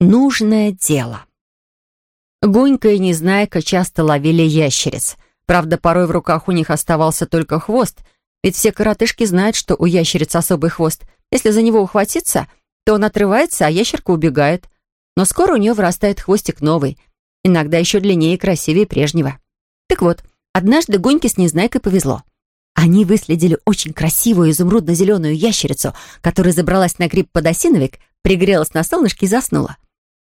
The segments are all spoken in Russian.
Нужное дело. Гунька и Незнайка часто ловили ящериц. Правда, порой в руках у них оставался только хвост, ведь все коротышки знают, что у ящериц особый хвост. Если за него ухватиться, то он отрывается, а ящерка убегает. Но скоро у нее вырастает хвостик новый, иногда еще длиннее и красивее прежнего. Так вот, однажды Гуньке с Незнайкой повезло. Они выследили очень красивую изумрудно-зеленую ящерицу, которая забралась на гриб подосиновик, пригрелась на солнышке и заснула.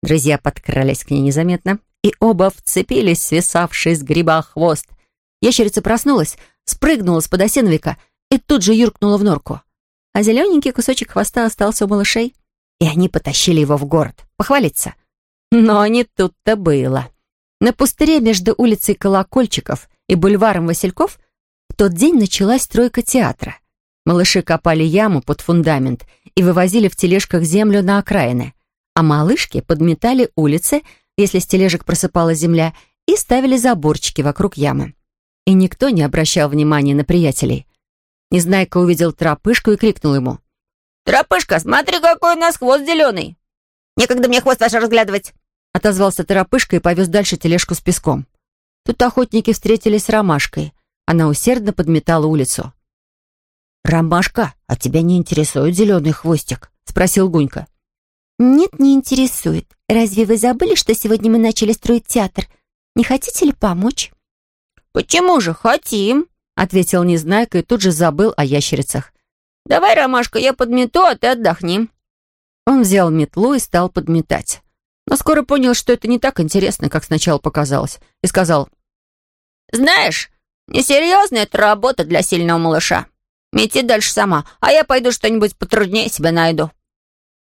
Друзья подкрались к ней незаметно, и оба вцепились свисавший с гриба хвост. Ящерица проснулась, спрыгнула с подосиновика и тут же юркнула в норку. А зелененький кусочек хвоста остался у малышей, и они потащили его в город, похвалиться. Но не тут-то было. На пустыре между улицей Колокольчиков и бульваром Васильков в тот день началась стройка театра. Малыши копали яму под фундамент и вывозили в тележках землю на окраины а малышки подметали улицы, если с тележек просыпалась земля, и ставили заборчики вокруг ямы. И никто не обращал внимания на приятелей. Незнайка увидел тропышку и крикнул ему. «Тропышка, смотри, какой у нас хвост зеленый!» «Некогда мне хвост ваш разглядывать!» Отозвался тропышка и повез дальше тележку с песком. Тут охотники встретились с ромашкой. Она усердно подметала улицу. «Ромашка, а тебя не интересует зеленый хвостик?» — спросил Гунька. «Нет, не интересует. Разве вы забыли, что сегодня мы начали строить театр? Не хотите ли помочь?» «Почему же хотим?» — ответил Незнайка и тут же забыл о ящерицах. «Давай, Ромашка, я подмету, а ты отдохни». Он взял метлу и стал подметать. Но скоро понял, что это не так интересно, как сначала показалось, и сказал, «Знаешь, несерьезная это работа для сильного малыша. Мети дальше сама, а я пойду что-нибудь потруднее себе найду».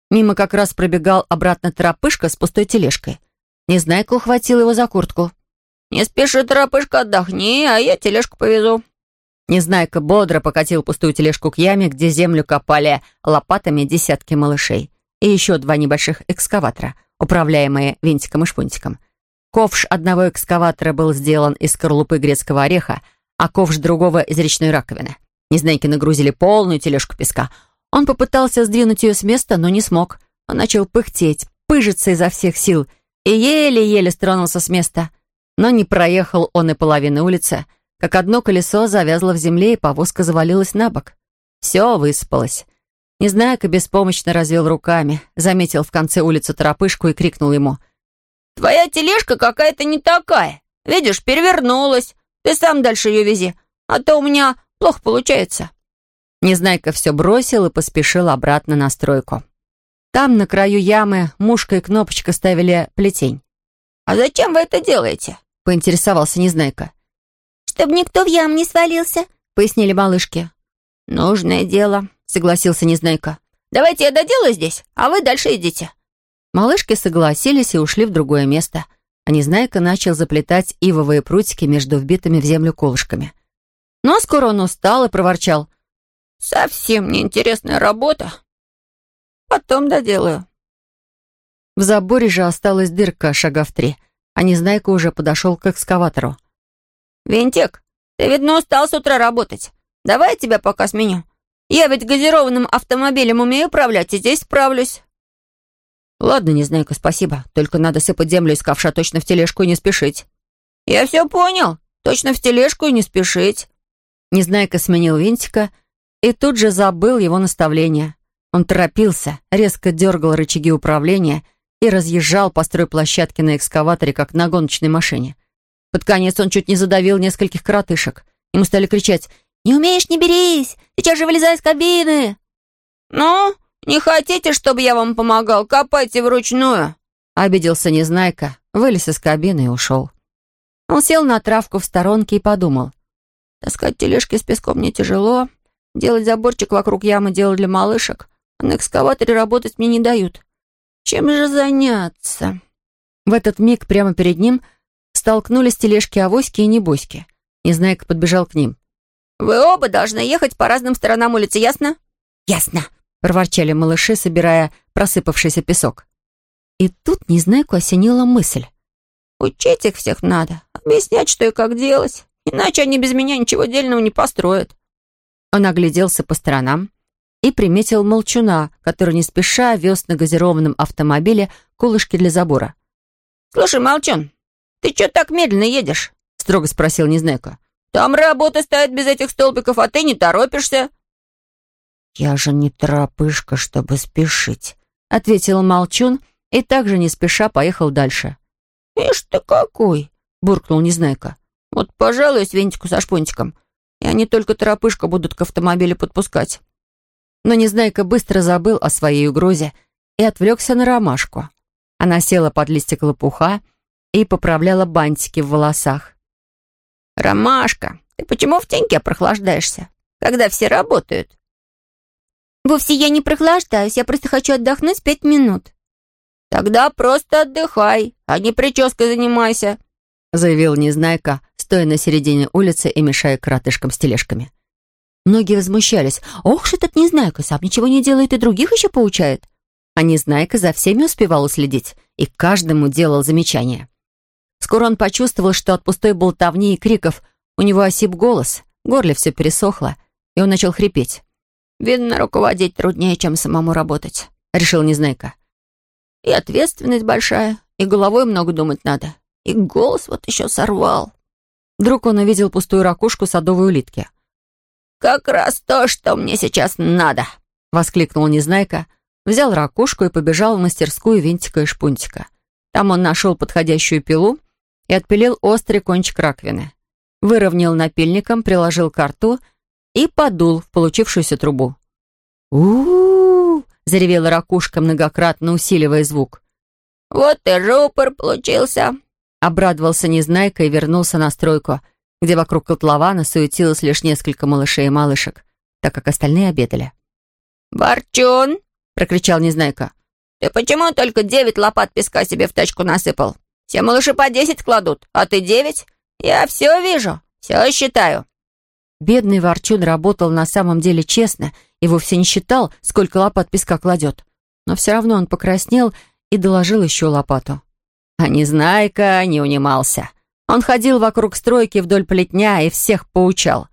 Мимо как раз пробегал обратно торопышка с пустой тележкой. Незнайка ухватил его за куртку. «Не спеши, торопышка, отдохни, а я тележку повезу». Незнайка бодро покатил пустую тележку к яме, где землю копали лопатами десятки малышей. И еще два небольших экскаватора, управляемые винтиком и шпунтиком. Ковш одного экскаватора был сделан из скорлупы грецкого ореха, а ковш другого — из речной раковины. Незнайки нагрузили полную тележку песка — он попытался сдвинуть ее с места, но не смог. Он начал пыхтеть, пыжиться изо всех сил и еле-еле стронулся с места. Но не проехал он и половины улицы, как одно колесо завязло в земле, и повозка завалилась на бок. Все выспалось. Незнайка беспомощно развел руками, заметил в конце улицы торопышку и крикнул ему. «Твоя тележка какая-то не такая. Видишь, перевернулась. Ты сам дальше ее вези, а то у меня плохо получается». Незнайка все бросил и поспешил обратно на стройку. Там, на краю ямы, мушка и кнопочка ставили плетень. «А зачем вы это делаете?» — поинтересовался Незнайка. «Чтобы никто в яму не свалился», — пояснили малышки. «Нужное дело», — согласился Незнайка. «Давайте я доделаю здесь, а вы дальше идите». Малышки согласились и ушли в другое место, а Незнайка начал заплетать ивовые прутики между вбитыми в землю колышками. Но скоро он устал и проворчал. Совсем неинтересная работа. Потом доделаю. В заборе же осталась дырка шага в три, а Незнайка уже подошел к экскаватору. «Винтик, ты, видно, устал с утра работать. Давай я тебя пока сменю. Я ведь газированным автомобилем умею управлять, и здесь справлюсь». «Ладно, Незнайка, спасибо. Только надо сыпать землю из ковша точно в тележку и не спешить». «Я все понял. Точно в тележку и не спешить». Незнайка сменил винтика и тут же забыл его наставление. Он торопился, резко дергал рычаги управления и разъезжал по стройплощадке на экскаваторе, как на гоночной машине. Под конец он чуть не задавил нескольких коротышек. Ему стали кричать «Не умеешь, не берись! Сейчас же вылезай из кабины!» «Ну, не хотите, чтобы я вам помогал? Копайте вручную!» Обиделся Незнайка, вылез из кабины и ушел. Он сел на травку в сторонке и подумал. «Таскать тележки с песком мне тяжело, Делать заборчик вокруг ямы — дело для малышек. А на экскаваторе работать мне не дают. Чем же заняться? В этот миг прямо перед ним столкнулись тележки Авоськи и Небоськи. Незнайка подбежал к ним. «Вы оба должны ехать по разным сторонам улицы, ясно?» «Ясно», — проворчали малыши, собирая просыпавшийся песок. И тут Незнайку осенила мысль. «Учить их всех надо, объяснять, что и как делать, иначе они без меня ничего дельного не построят». Он огляделся по сторонам, и приметил молчуна, который не спеша вез на газированном автомобиле колышки для забора. «Слушай, молчун, ты что так медленно едешь?» — строго спросил Незнайка. «Там работа стоит без этих столбиков, а ты не торопишься». «Я же не торопышка, чтобы спешить», — ответил молчун и также не спеша поехал дальше. «Ишь ты какой!» — буркнул Незнайка. «Вот, пожалуй, с винтику со шпунтиком, и они только торопышка будут к автомобилю подпускать». Но Незнайка быстро забыл о своей угрозе и отвлекся на ромашку. Она села под листик лопуха и поправляла бантики в волосах. «Ромашка, ты почему в теньке прохлаждаешься, когда все работают?» «Вовсе я не прохлаждаюсь, я просто хочу отдохнуть пять минут». «Тогда просто отдыхай, а не прической занимайся», заявил Незнайка, стоя на середине улицы и мешая кротышкам с тележками. Многие возмущались. «Ох ж этот Незнайка, сам ничего не делает и других еще поучает». А Незнайка за всеми успевал уследить и каждому делал замечания. Скоро он почувствовал, что от пустой болтовни и криков у него осип голос, горле все пересохло, и он начал хрипеть. «Видно, руководить труднее, чем самому работать», — решил Незнайка. «И ответственность большая, и головой много думать надо, и голос вот еще сорвал». Вдруг он увидел пустую ракушку садовой улитки. «Как раз то, что мне сейчас надо!» — воскликнул Незнайка, взял ракушку и побежал в мастерскую винтика и шпунтика. Там он нашел подходящую пилу и отпилил острый кончик раковины. Выровнял напильником, приложил к рту и подул в получившуюся трубу. -у заревела ракушка, многократно усиливая звук. «Вот и рупор получился!» Обрадовался Незнайка и вернулся на стройку, где вокруг котлована суетилось лишь несколько малышей и малышек, так как остальные обедали. «Ворчун!» прокричал Незнайка. «Ты почему только девять лопат песка себе в тачку насыпал? Все малыши по десять кладут, а ты девять? Я все вижу, все считаю». Бедный Ворчун работал на самом деле честно и вовсе не считал, сколько лопат песка кладет. Но все равно он покраснел и доложил еще лопату. А Незнайка не унимался. Он ходил вокруг стройки вдоль плетня и всех поучал.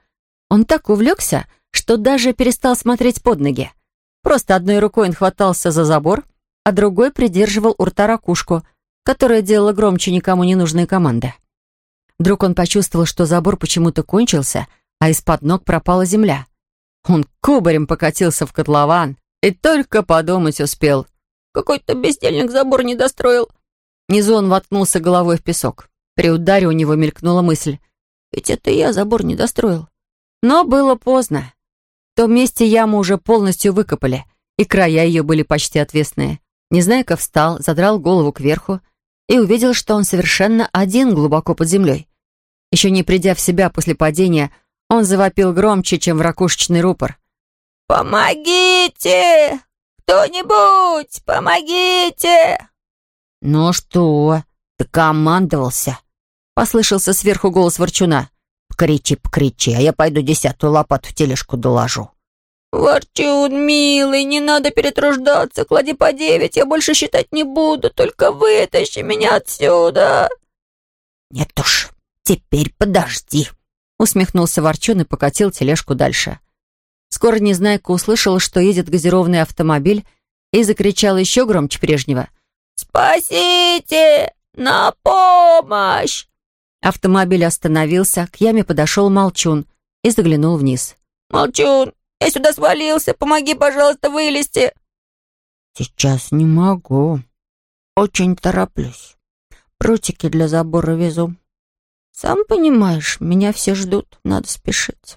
Он так увлекся, что даже перестал смотреть под ноги. Просто одной рукой он хватался за забор, а другой придерживал у рта ракушку, которая делала громче никому не нужные команды. Вдруг он почувствовал, что забор почему-то кончился, а из-под ног пропала земля. Он кубарем покатился в котлован и только подумать успел. «Какой-то бездельник забор не достроил». Внизу он воткнулся головой в песок. При ударе у него мелькнула мысль. «Ведь это я забор не достроил». Но было поздно. В том месте яму уже полностью выкопали, и края ее были почти отвесные. Незнайка встал, задрал голову кверху и увидел, что он совершенно один глубоко под землей. Еще не придя в себя после падения, он завопил громче, чем в ракушечный рупор. «Помогите! Кто-нибудь, помогите!» «Ну что, ты командовался?» — послышался сверху голос ворчуна. Покричи, покричи, а я пойду десятую лопату в тележку доложу. «Ворчун, милый, не надо перетруждаться, клади по девять, я больше считать не буду, только вытащи меня отсюда!» «Нет уж, теперь подожди!» Усмехнулся Ворчун и покатил тележку дальше. Скоро Незнайка услышал, что едет газированный автомобиль, и закричал еще громче прежнего. «Спасите! На помощь!» Автомобиль остановился, к яме подошел Молчун и заглянул вниз. «Молчун, я сюда свалился, помоги, пожалуйста, вылезти!» «Сейчас не могу. Очень тороплюсь. Прутики для забора везу. Сам понимаешь, меня все ждут, надо спешить».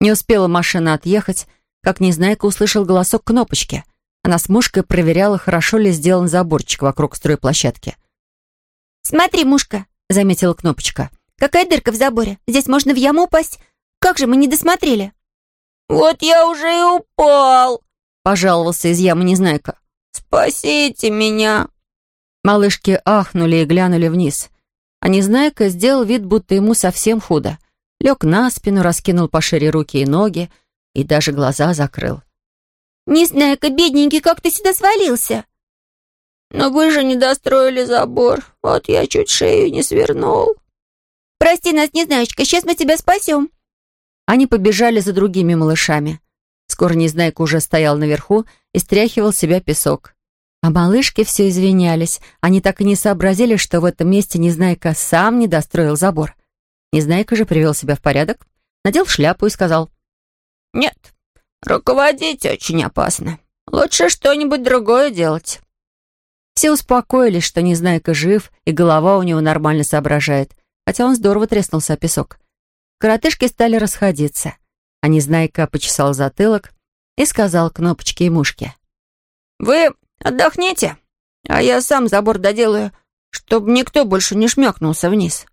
Не успела машина отъехать, как Незнайка услышал голосок кнопочки. Она с мушкой проверяла, хорошо ли сделан заборчик вокруг стройплощадки. «Смотри, мушка, заметила Кнопочка. «Какая дырка в заборе? Здесь можно в яму упасть. Как же мы не досмотрели?» «Вот я уже и упал», — пожаловался из ямы Незнайка. «Спасите меня!» Малышки ахнули и глянули вниз. А Незнайка сделал вид, будто ему совсем худо. Лег на спину, раскинул пошире руки и ноги и даже глаза закрыл. «Незнайка, бедненький, как ты сюда свалился?» «Но вы же не достроили забор. Вот я чуть шею не свернул». «Прости нас, Незнайочка, сейчас мы тебя спасем». Они побежали за другими малышами. Скоро Незнайка уже стоял наверху и стряхивал себя песок. А малышки все извинялись. Они так и не сообразили, что в этом месте Незнайка сам не достроил забор. Незнайка же привел себя в порядок, надел шляпу и сказал. «Нет, руководить очень опасно. Лучше что-нибудь другое делать». Все успокоились, что Незнайка жив, и голова у него нормально соображает, хотя он здорово треснулся о песок. Коротышки стали расходиться, а Незнайка почесал затылок и сказал Кнопочке и Мушке. «Вы отдохните, а я сам забор доделаю, чтобы никто больше не шмякнулся вниз».